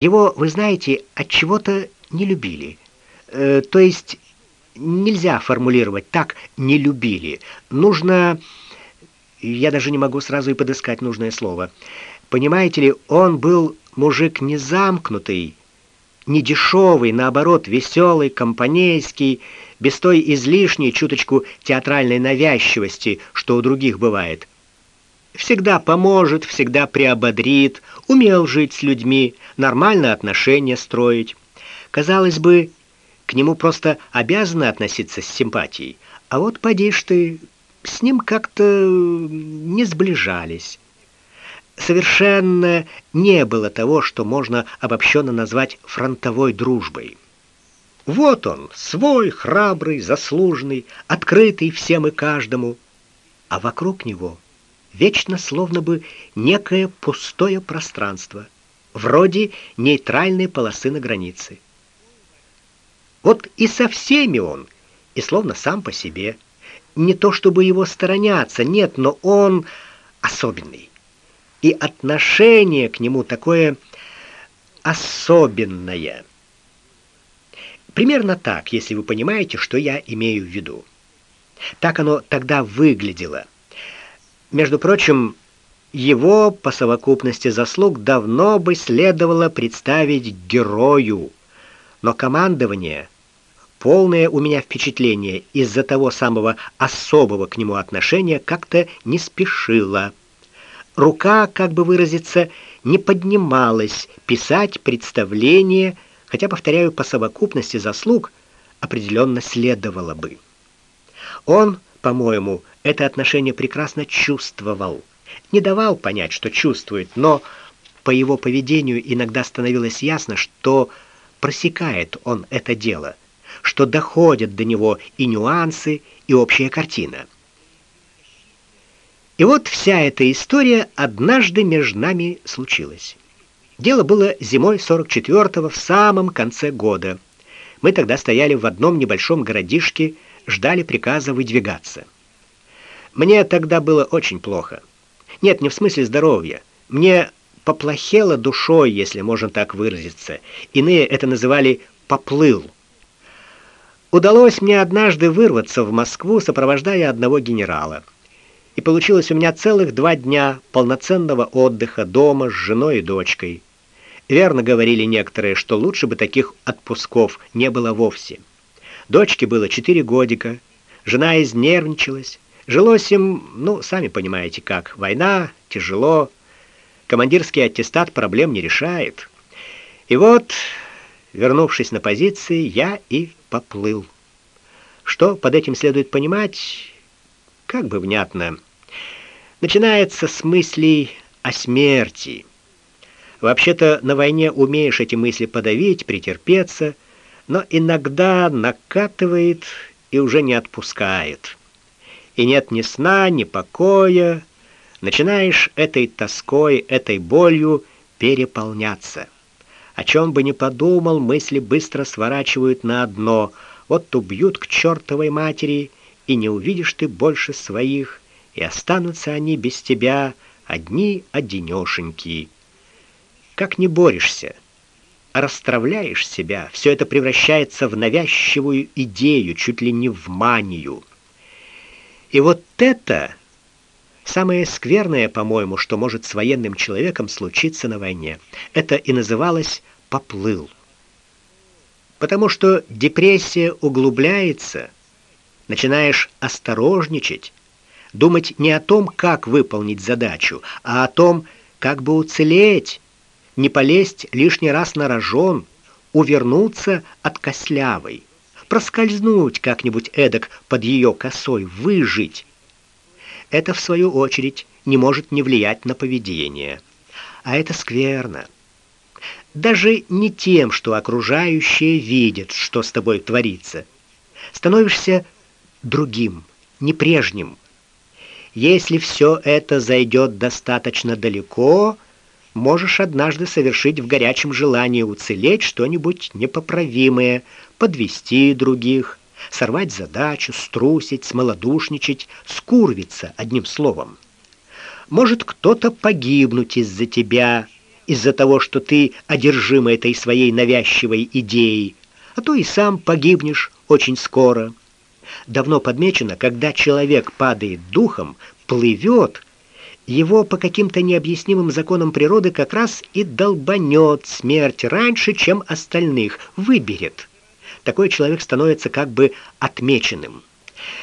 Его, вы знаете, от чего-то не любили. Э, то есть нельзя формулировать так не любили. Нужно я даже не могу сразу и подыскать нужное слово. Понимаете ли, он был мужик не замкнутый, не дешевый, наоборот, веселый, компанейский, без той излишней чуточку театральной навязчивости, что у других бывает всегда поможет, всегда приободрит, умел жить с людьми, нормально отношения строить. Казалось бы, к нему просто обязаны относиться с симпатией. А вот поди ж ты, с ним как-то не сближались. Совершенно не было того, что можно обобщенно назвать фронтовой дружбой. Вот он, свой, храбрый, заслуженный, открытый всем и каждому, а вокруг него вечно словно бы некое пустое пространство, вроде нейтральной полосы на границе. Вот и со всеми он, и словно сам по себе. Не то чтобы его сторонятся, нет, но он особенный. И отношение к нему такое особенное. Примерно так, если вы понимаете, что я имею в виду. Так оно тогда выглядело. Между прочим, его по совокупности заслуг давно бы следовало представить герою. Но командование, полное у меня впечатление из-за того самого особого к нему отношения, как-то не спешило. Рука, как бы выразиться, не поднималась писать представление, хотя, повторяю, по совокупности заслуг определенно следовало бы. Он, по-моему, это отношение прекрасно чувствовал. Не давал понять, что чувствует, но по его поведению иногда становилось ясно, что просекает он это дело, что доходят до него и нюансы, и общая картина. И вот вся эта история однажды между нами случилась. Дело было зимой 44-го, в самом конце года. Мы тогда стояли в одном небольшом городишке, ждали приказа выдвигаться. Мне тогда было очень плохо. Нет, не в смысле здоровья. Мне поплохело душой, если можно так выразиться. Иные это называли поплыл. Удалось мне однажды вырваться в Москву, сопровождая одного генерала. И получилось у меня целых два дня полноценного отдыха дома с женой и дочкой. Верно говорили некоторые, что лучше бы таких отпусков не было вовсе. Дочке было четыре годика, жена изнервничалась, Жилось им, ну, сами понимаете как. Война, тяжело. Командирский аттестат проблем не решает. И вот, вернувшись на позиции, я и поплыл. Что под этим следует понимать? Как бы внятно. Начинается с мыслей о смерти. Вообще-то на войне умеешь эти мысли подавить, претерпеться, но иногда накатывает и уже не отпускает и нет ни сна, ни покоя. Начинаешь этой тоской, этой болью переполняться. О чем бы ни подумал, мысли быстро сворачивают на одно: вот убьют к чертовой матери, и не увидишь ты больше своих, и останутся они без тебя одни одинешеньки. Как не борешься, расстравляешь себя, все это превращается в навязчивую идею, чуть ли не в манию. И вот это самое скверное, по-моему, что может с военным человеком случиться на войне. Это и называлось поплыл. Потому что депрессия углубляется, начинаешь осторожничать, думать не о том, как выполнить задачу, а о том, как бы уцелеть, не полезть лишний раз на рожон, увернуться от кослявой проскользнуть как-нибудь эдак под ее косой, выжить. Это в свою очередь не может не влиять на поведение. А это скверно. Даже не тем, что окружающие видят, что с тобой творится. Становишься другим, не прежним. Если все это зайдет достаточно далеко, можешь однажды совершить в горячем желании уцелеть что-нибудь непоправимое, подвести других, сорвать задачу, струсить, смолодушничать, скурвиться одним словом. Может кто-то погибнуть из-за тебя, из-за того, что ты одержим этой своей навязчивой идеей, а то и сам погибнешь очень скоро. Давно подмечено, когда человек падает духом, плывет, его по каким-то необъяснимым законам природы как раз и долбанет смерть раньше, чем остальных, выберет. Такой человек становится как бы отмеченным.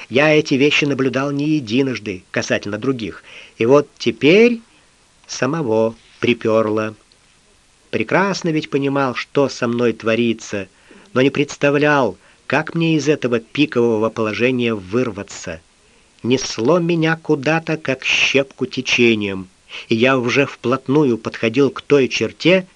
Я эти вещи наблюдал не единожды касательно других. И вот теперь самого приперло. Прекрасно ведь понимал, что со мной творится, но не представлял, как мне из этого пикового положения вырваться несло меня куда-то, как щепку течением, и я уже вплотную подходил к той черте,